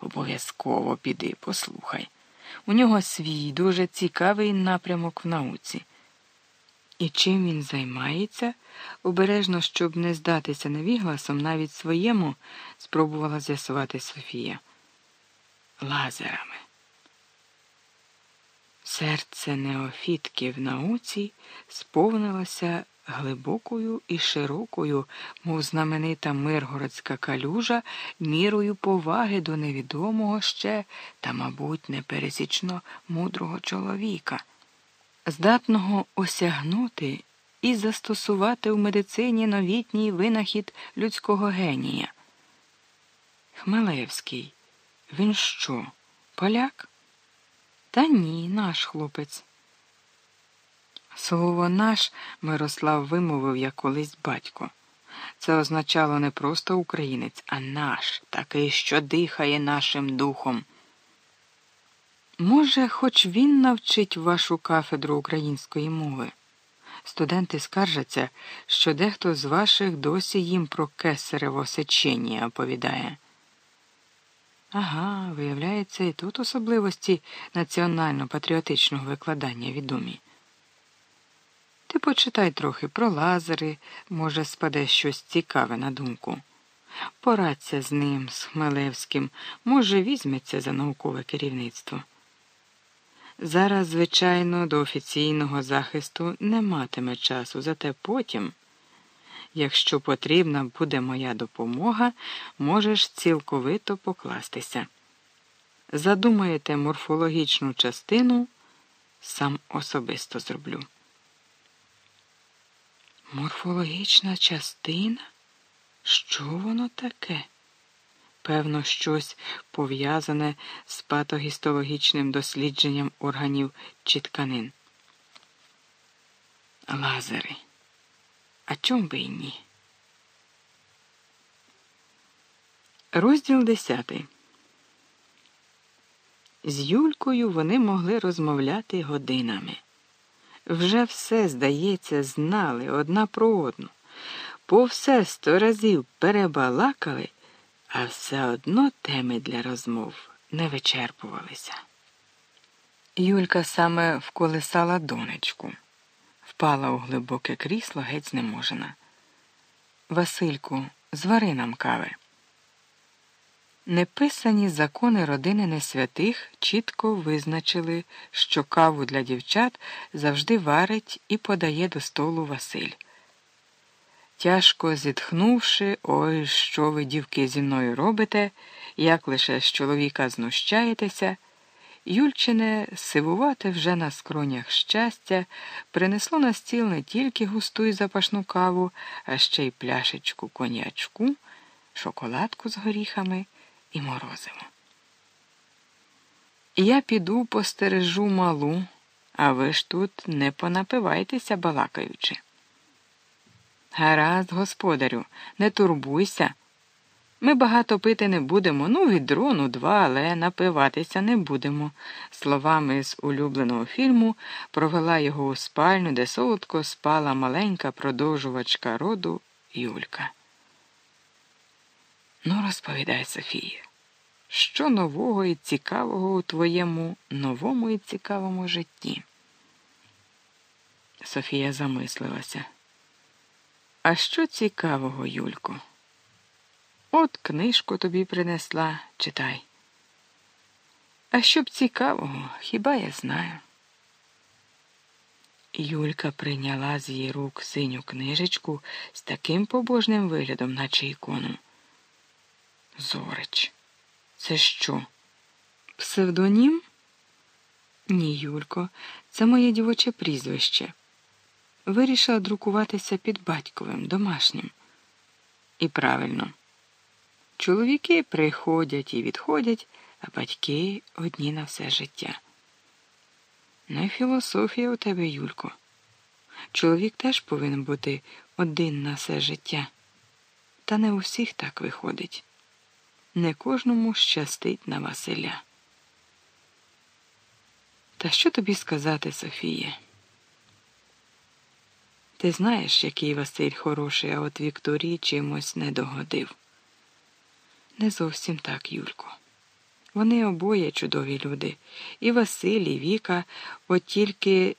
Обов'язково піди, послухай. У нього свій дуже цікавий напрямок в науці. І чим він займається, обережно, щоб не здатися невігласом, навіть своєму, спробувала з'ясувати Софія. Лазерами. Серце неофітки в науці сповнилося глибокою і широкою, мов знаменита миргородська калюжа, мірою поваги до невідомого ще та, мабуть, непересічно мудрого чоловіка, здатного осягнути і застосувати в медицині новітній винахід людського генія. Хмелевський, він що, поляк? Та ні, наш хлопець. Слово наш Мирослав вимовив як колись батько. Це означало не просто українець, а наш, такий, що дихає нашим духом. Може, хоч він навчить вашу кафедру української мови. Студенти скаржаться, що дехто з ваших досі їм про кесарево сечення оповідає. Ага, виявляється, і тут особливості національно-патріотичного викладання відомі. Ти почитай трохи про лазери, може, спаде щось цікаве на думку. Порадься з ним, з Хмелевським, може, візьметься за наукове керівництво. Зараз, звичайно, до офіційного захисту не матиме часу, зате потім, якщо потрібна буде моя допомога, можеш цілковито покластися. Задумаєте морфологічну частину, сам особисто зроблю. Морфологічна частина? Що воно таке? Певно, щось пов'язане з патогістологічним дослідженням органів чи тканин. Лазери. А чом би і ні? Розділ десятий. З Юлькою вони могли розмовляти годинами вже все, здається, знали одна про одну, по все сто разів перебалакали, а все одно теми для розмов не вичерпувалися. Юлька саме вколисала донечку, впала у глибоке крісло геть знеможена. Васильку, звари нам кави. Неписані закони родини несвятих чітко визначили, що каву для дівчат завжди варить і подає до столу Василь. Тяжко зітхнувши, ой, що ви, дівки, зі мною робите, як лише з чоловіка знущаєтеся, Юльчине сивувати вже на скронях щастя, принесло на стіл не тільки густу і запашну каву, а ще й пляшечку конячку, шоколадку з горіхами і морозиво. Я піду постережу малу, а ви ж тут не понапивайтеся, балакаючи. Гаразд, господарю, не турбуйся. Ми багато пити не будемо, ну, відро, ну, два, але напиватися не будемо. Словами з улюбленого фільму провела його у спальню, де солодко спала маленька продовжувачка роду Юлька. Ну, розповідай, Софія, що нового і цікавого у твоєму новому і цікавому житті? Софія замислилася. А що цікавого, Юлько? От книжку тобі принесла, читай. А що б цікавого, хіба я знаю? Юлька прийняла з її рук синю книжечку з таким побожним виглядом, наче ікону. Зорич, це що? Псевдонім? Ні, Юлько, це моє дівоче прізвище. Вирішила друкуватися під батьковим, домашнім. І правильно. Чоловіки приходять і відходять, а батьки одні на все життя. Ну і філософія у тебе, Юлько. Чоловік теж повинен бути один на все життя. Та не у всіх так виходить не кожному щастить на Василя. Та що тобі сказати, Софія? Ти знаєш, який Василь хороший, а от Вікторії чимось не догодив. Не зовсім так, Юлько. Вони обоє чудові люди. І Василь, і Віка, от тільки